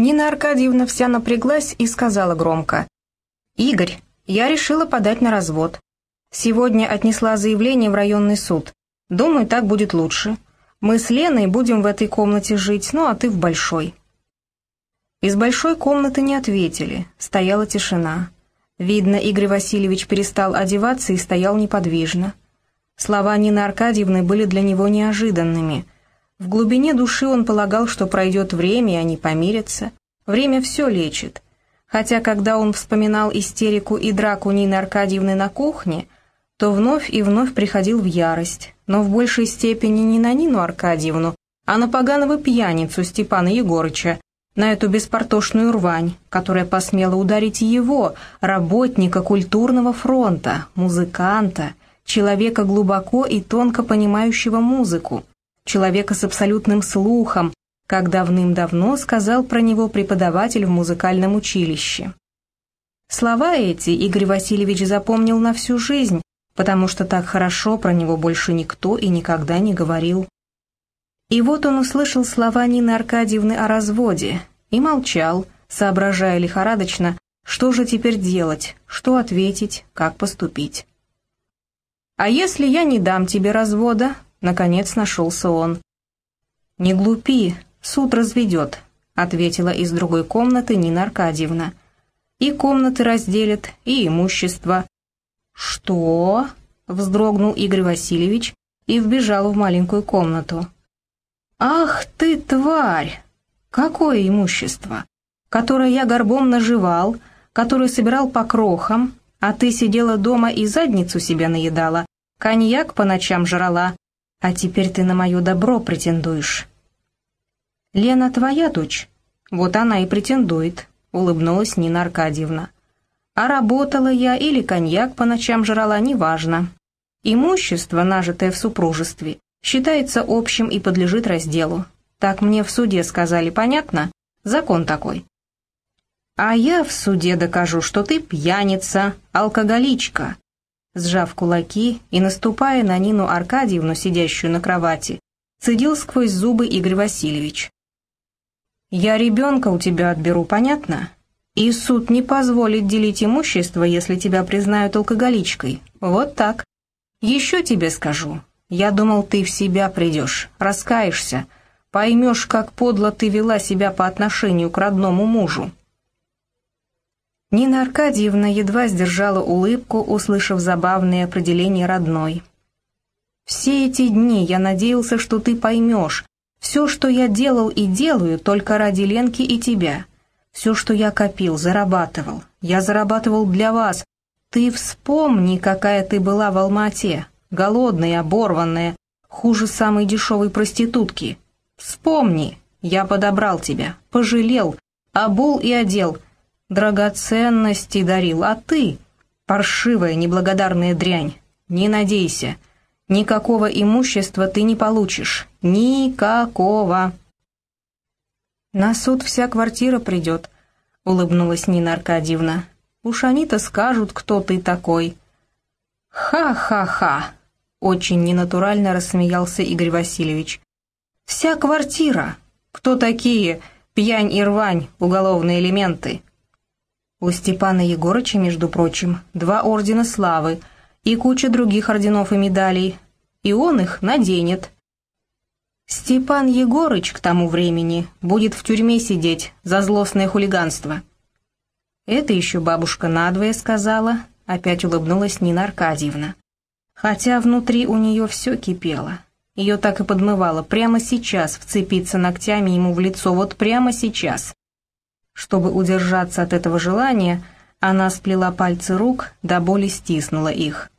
Нина Аркадьевна вся напряглась и сказала громко. «Игорь, я решила подать на развод. Сегодня отнесла заявление в районный суд. Думаю, так будет лучше. Мы с Леной будем в этой комнате жить, ну а ты в большой». Из большой комнаты не ответили, стояла тишина. Видно, Игорь Васильевич перестал одеваться и стоял неподвижно. Слова Нины Аркадьевны были для него неожиданными. В глубине души он полагал, что пройдет время, и они помирятся. Время все лечит. Хотя, когда он вспоминал истерику и драку Нины Аркадьевны на кухне, то вновь и вновь приходил в ярость, но в большей степени не на Нину Аркадьевну, а на поганого пьяницу Степана Егорыча, на эту беспортошную рвань, которая посмела ударить его, работника культурного фронта, музыканта, человека глубоко и тонко понимающего музыку, человека с абсолютным слухом, как давным-давно сказал про него преподаватель в музыкальном училище. Слова эти Игорь Васильевич запомнил на всю жизнь, потому что так хорошо про него больше никто и никогда не говорил. И вот он услышал слова Нины Аркадьевны о разводе и молчал, соображая лихорадочно, что же теперь делать, что ответить, как поступить. «А если я не дам тебе развода?» — наконец нашелся он. «Не глупи, суд разведет», — ответила из другой комнаты Нина Аркадьевна. «И комнаты разделят, и имущество». «Что?» — вздрогнул Игорь Васильевич и вбежал в маленькую комнату. «Ах ты, тварь! Какое имущество? Которое я горбом наживал, которое собирал по крохам, а ты сидела дома и задницу себя наедала, коньяк по ночам жрала, а теперь ты на мое добро претендуешь». «Лена твоя дочь?» «Вот она и претендует», — улыбнулась Нина Аркадьевна. «А работала я или коньяк по ночам жрала, неважно. Имущество, нажитое в супружестве, считается общим и подлежит разделу. Так мне в суде сказали, понятно? Закон такой. А я в суде докажу, что ты пьяница, алкоголичка. Сжав кулаки и наступая на Нину Аркадьевну, сидящую на кровати, цедил сквозь зубы Игорь Васильевич. «Я ребенка у тебя отберу, понятно? И суд не позволит делить имущество, если тебя признают алкоголичкой. Вот так. Еще тебе скажу, я думал, ты в себя придешь, раскаешься, поймешь, как подло ты вела себя по отношению к родному мужу». Нина Аркадьевна едва сдержала улыбку, услышав забавное определение родной. «Все эти дни я надеялся, что ты поймешь. Все, что я делал и делаю, только ради Ленки и тебя. Все, что я копил, зарабатывал. Я зарабатывал для вас. Ты вспомни, какая ты была в Алмате, голодная, оборванная, хуже самой дешевой проститутки. Вспомни, я подобрал тебя, пожалел, обул и одел, драгоценности дарил, а ты, паршивая неблагодарная дрянь, не надейся, никакого имущества ты не получишь, никакого. На суд вся квартира придет, улыбнулась Нина Аркадьевна. Уж они-то скажут, кто ты такой. Ха-ха-ха, очень ненатурально рассмеялся Игорь Васильевич. «Вся квартира! Кто такие? Пьянь и рвань, уголовные элементы!» У Степана Егорыча, между прочим, два ордена славы и куча других орденов и медалей, и он их наденет. Степан Егорыч к тому времени будет в тюрьме сидеть за злостное хулиганство. Это еще бабушка надвое сказала, опять улыбнулась Нина Аркадьевна хотя внутри у нее все кипело. Ее так и подмывало прямо сейчас вцепиться ногтями ему в лицо, вот прямо сейчас. Чтобы удержаться от этого желания, она сплела пальцы рук, до боли стиснула их.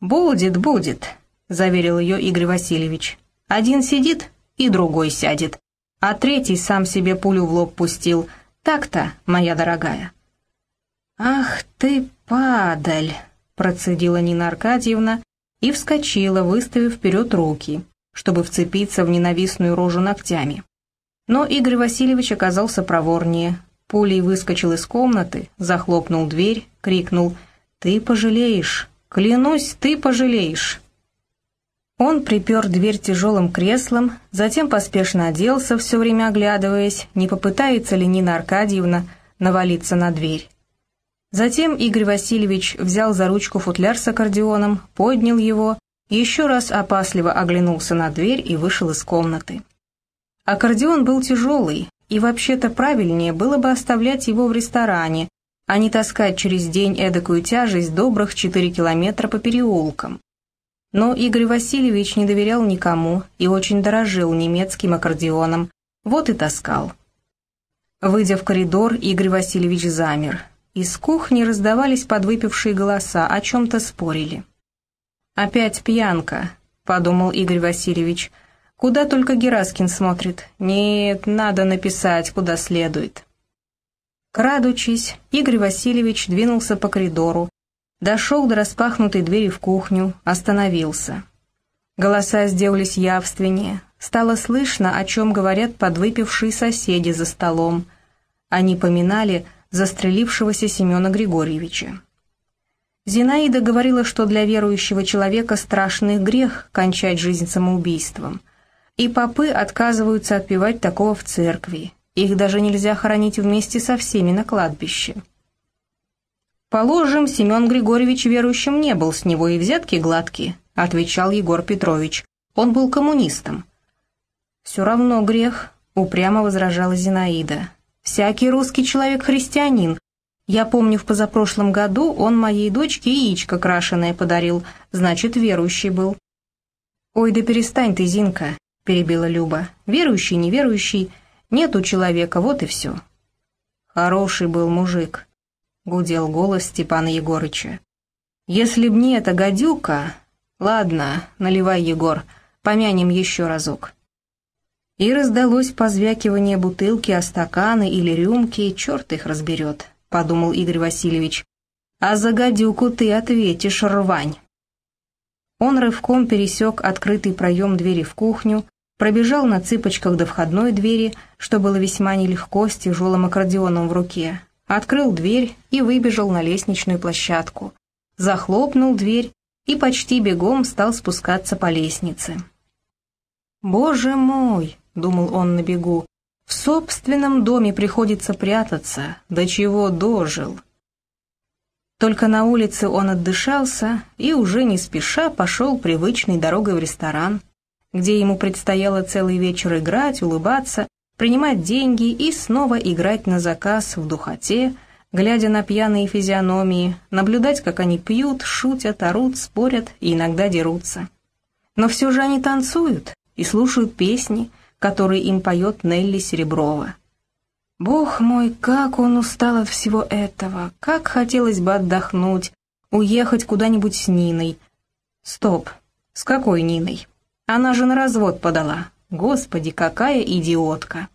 «Будет, будет», — заверил ее Игорь Васильевич. «Один сидит, и другой сядет, а третий сам себе пулю в лоб пустил. Так-то, моя дорогая». «Ах ты, падаль!» процедила Нина Аркадьевна и вскочила, выставив вперед руки, чтобы вцепиться в ненавистную рожу ногтями. Но Игорь Васильевич оказался проворнее. Пулей выскочил из комнаты, захлопнул дверь, крикнул «Ты пожалеешь! Клянусь, ты пожалеешь!» Он припер дверь тяжелым креслом, затем поспешно оделся, все время оглядываясь, не попытается ли Нина Аркадьевна навалиться на дверь. Затем Игорь Васильевич взял за ручку футляр с аккордеоном, поднял его, еще раз опасливо оглянулся на дверь и вышел из комнаты. Аккордеон был тяжелый, и вообще-то правильнее было бы оставлять его в ресторане, а не таскать через день эдакую тяжесть добрых четыре километра по переулкам. Но Игорь Васильевич не доверял никому и очень дорожил немецким аккордеоном, вот и таскал. Выйдя в коридор, Игорь Васильевич замер. Из кухни раздавались подвыпившие голоса, о чем-то спорили. «Опять пьянка», — подумал Игорь Васильевич. «Куда только Гераскин смотрит. Нет, надо написать, куда следует». Крадучись, Игорь Васильевич двинулся по коридору, Дошел до распахнутой двери в кухню, остановился. Голоса сделались явственнее. Стало слышно, о чем говорят подвыпившие соседи за столом. Они поминали застрелившегося Семена Григорьевича. Зинаида говорила, что для верующего человека страшный грех кончать жизнь самоубийством. И попы отказываются отпевать такого в церкви. Их даже нельзя хоронить вместе со всеми на кладбище. «Положим, Семен Григорьевич верующим не был, с него и взятки гладкие», — отвечал Егор Петрович. «Он был коммунистом». «Все равно грех», — упрямо возражала Зинаида. «Всякий русский человек христианин. Я помню, в позапрошлом году он моей дочке яичко крашеное подарил, значит, верующий был». «Ой, да перестань ты, Зинка», — перебила Люба. «Верующий, неверующий, нет у человека, вот и все». «Хороший был мужик», гудел голос Степана Егорыча. «Если б не эта гадюка...» «Ладно, наливай, Егор, помянем еще разок». И раздалось позвякивание бутылки о стаканы или рюмки, черт их разберет, — подумал Игорь Васильевич. «А за гадюку ты ответишь, рвань!» Он рывком пересек открытый проем двери в кухню, пробежал на цыпочках до входной двери, что было весьма нелегко с тяжелым аккордеоном в руке, открыл дверь и выбежал на лестничную площадку, захлопнул дверь и почти бегом стал спускаться по лестнице. «Боже мой!» — думал он на бегу. «В собственном доме приходится прятаться, до чего дожил». Только на улице он отдышался и уже не спеша пошел привычной дорогой в ресторан, где ему предстояло целый вечер играть, улыбаться принимать деньги и снова играть на заказ в духоте, глядя на пьяные физиономии, наблюдать, как они пьют, шутят, орут, спорят и иногда дерутся. Но все же они танцуют и слушают песни, которые им поет Нелли Сереброва. Бог мой, как он устал от всего этого, как хотелось бы отдохнуть, уехать куда-нибудь с Ниной. Стоп, с какой Ниной? Она же на развод подала, Господи, какая идиотка!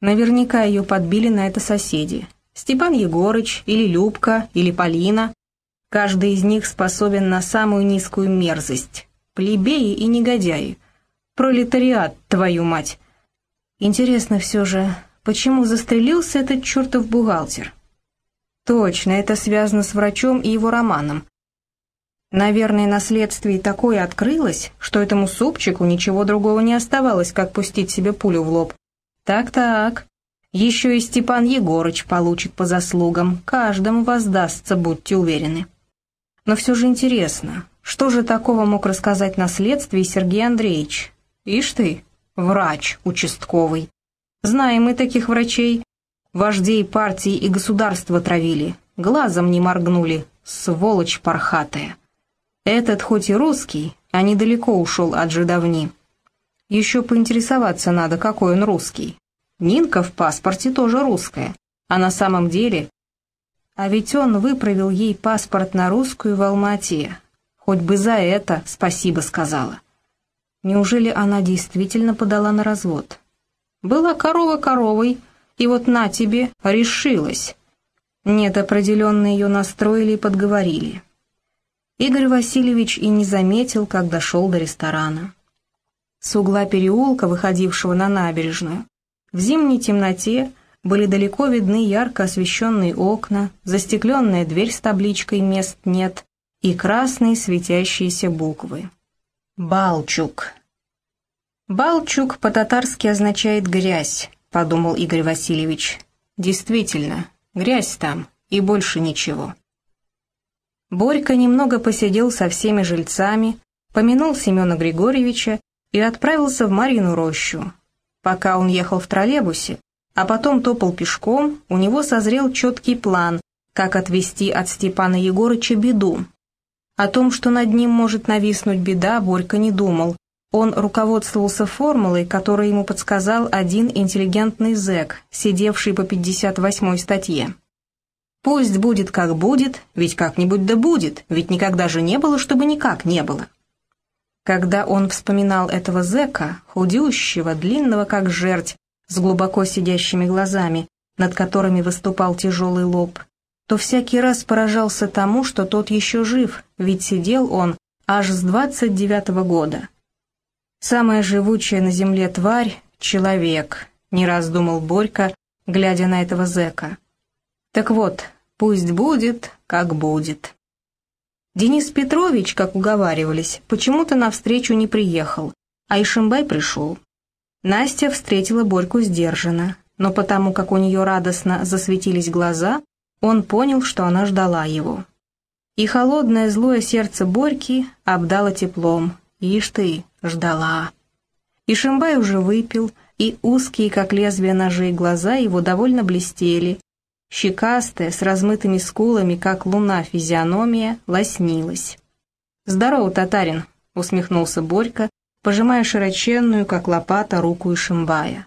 Наверняка ее подбили на это соседи. Степан Егорыч, или Любка, или Полина. Каждый из них способен на самую низкую мерзость. Плебеи и негодяи. Пролетариат, твою мать! Интересно все же, почему застрелился этот чертов бухгалтер? Точно, это связано с врачом и его романом. Наверное, на следствии такое открылось, что этому супчику ничего другого не оставалось, как пустить себе пулю в лоб. Так-так, еще и Степан Егорыч получит по заслугам, каждому воздастся, будьте уверены. Но все же интересно, что же такого мог рассказать на следствии Сергей Андреевич? Ишь ты, врач участковый. Знаем мы таких врачей. Вождей партии и государства травили, глазом не моргнули, сволочь пархатая. Этот хоть и русский, а недалеко ушел от жидовни. Еще поинтересоваться надо, какой он русский. Нинка в паспорте тоже русская, а на самом деле... А ведь он выправил ей паспорт на русскую в Алмате. Хоть бы за это спасибо сказала. Неужели она действительно подала на развод? Была корова коровой, и вот на тебе решилась. Нет, определенно ее настроили и подговорили. Игорь Васильевич и не заметил, как дошел до ресторана. С угла переулка, выходившего на набережную, в зимней темноте были далеко видны ярко освещенные окна, застекленная дверь с табличкой «Мест нет» и красные светящиеся буквы. Балчук. Балчук по-татарски означает «грязь», подумал Игорь Васильевич. Действительно, грязь там и больше ничего. Борька немного посидел со всеми жильцами, помянул Семена Григорьевича и отправился в Марину рощу. Пока он ехал в троллейбусе, а потом топал пешком, у него созрел четкий план, как отвести от Степана Егорыча беду, о том, что над ним может нависнуть беда, Борька не думал. Он руководствовался формулой, которую ему подсказал один интеллигентный зэк, сидевший по 58-й статье. «Пусть будет как будет, ведь как-нибудь да будет, ведь никогда же не было, чтобы никак не было». Когда он вспоминал этого зэка, худющего, длинного как жерть, с глубоко сидящими глазами, над которыми выступал тяжелый лоб, то всякий раз поражался тому, что тот еще жив, ведь сидел он аж с двадцать девятого года. Самая живучая на земле тварь — человек, не раз думал Борька, глядя на этого зэка. Так вот, пусть будет, как будет. Денис Петрович, как уговаривались, почему-то навстречу не приехал, а Ишимбай пришел. Настя встретила Борьку сдержанно, но потому как у нее радостно засветились глаза, он понял, что она ждала его. И холодное злое сердце Борьки обдало теплом. Ишь ты, ждала. И Шимбай уже выпил, и узкие, как лезвие ножей, глаза его довольно блестели. Щекастая, с размытыми скулами, как луна физиономия, лоснилась. «Здорово, татарин!» — усмехнулся Борька, пожимая широченную, как лопата, руку Ишимбая.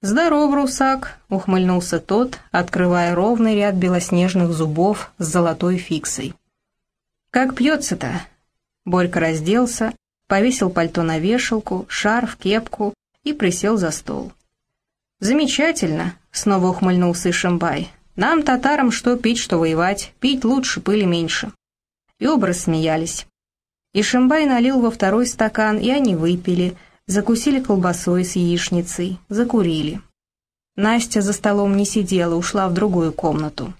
«Здоров, русак!» — ухмыльнулся тот, открывая ровный ряд белоснежных зубов с золотой фиксой. «Как пьется-то?» Борька разделся, повесил пальто на вешалку, шарф, кепку и присел за стол. «Замечательно!» — снова ухмыльнулся Ишимбай. «Нам, татарам, что пить, что воевать. Пить лучше, пыли меньше». И оба рассмеялись. Ишимбай налил во второй стакан, и они выпили — закусили колбасой с яичницей, закурили. Настя за столом не сидела, ушла в другую комнату.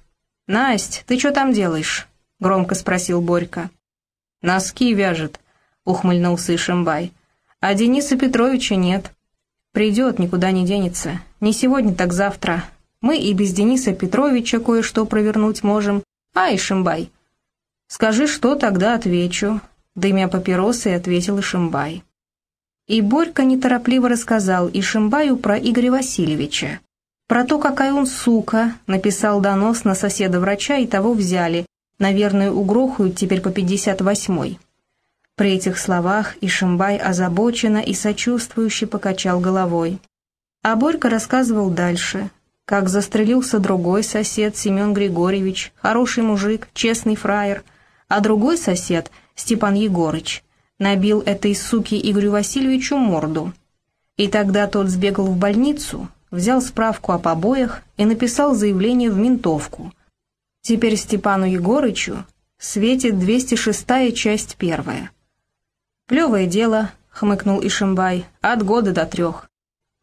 «Насть, ты что там делаешь?» — громко спросил Борька. «Носки вяжет», — ухмыльнулся Ишимбай. «А Дениса Петровича нет. Придет, никуда не денется. Не сегодня, так завтра. Мы и без Дениса Петровича кое-что провернуть можем. А, Ишимбай?» «Скажи, что, тогда отвечу», — дымя папиросы, ответил Ишимбай. И Борька неторопливо рассказал Ишимбаю про Игоря Васильевича. Про то, какая он сука, написал донос на соседа-врача, и того взяли. Наверное, угрохают теперь по 58-й. При этих словах Ишимбай озабоченно и сочувствующе покачал головой. А Борька рассказывал дальше, как застрелился другой сосед Семен Григорьевич, хороший мужик, честный фраер, а другой сосед, Степан Егорыч, набил этой суки Игорю Васильевичу морду. И тогда тот сбегал в больницу, взял справку о побоях и написал заявление в ментовку. Теперь Степану Егорычу светит 206-я часть первая. «Плевое дело», — хмыкнул Ишимбай, — «от года до трех».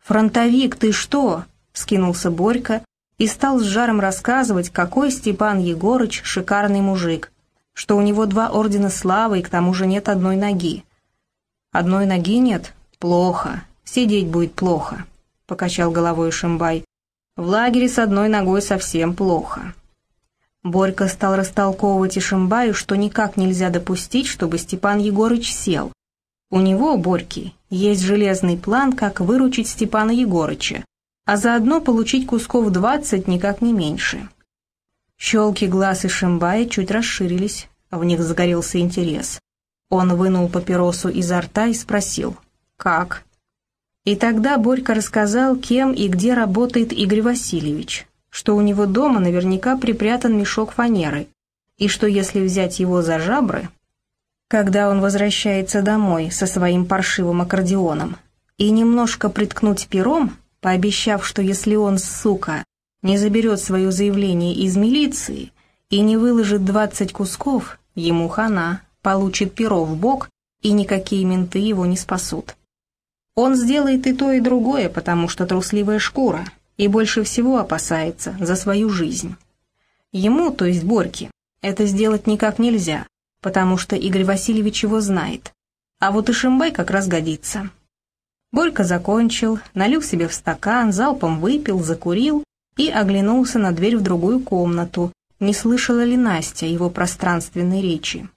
«Фронтовик, ты что?» — скинулся Борька и стал с жаром рассказывать, какой Степан Егорыч шикарный мужик, что у него два ордена славы и к тому же нет одной ноги. «Одной ноги нет? Плохо. Сидеть будет плохо», — покачал головой Шимбай. «В лагере с одной ногой совсем плохо». Борька стал растолковывать Ишимбаю, что никак нельзя допустить, чтобы Степан Егорыч сел. У него, Борьки, есть железный план, как выручить Степана Егорыча, а заодно получить кусков двадцать никак не меньше. Щелки глаз и Шимбая чуть расширились, в них загорелся интерес. Он вынул папиросу изо рта и спросил «Как?». И тогда Борька рассказал, кем и где работает Игорь Васильевич, что у него дома наверняка припрятан мешок фанеры, и что если взять его за жабры, когда он возвращается домой со своим паршивым аккордеоном, и немножко приткнуть пером, пообещав, что если он, сука, не заберет свое заявление из милиции и не выложит двадцать кусков, ему хана, получит перо в бок, и никакие менты его не спасут. Он сделает и то, и другое, потому что трусливая шкура, и больше всего опасается за свою жизнь. Ему, то есть Борьке, это сделать никак нельзя, потому что Игорь Васильевич его знает. А вот и Шимбай как раз годится. Борька закончил, налил себе в стакан, залпом выпил, закурил и оглянулся на дверь в другую комнату, не слышала ли Настя его пространственной речи.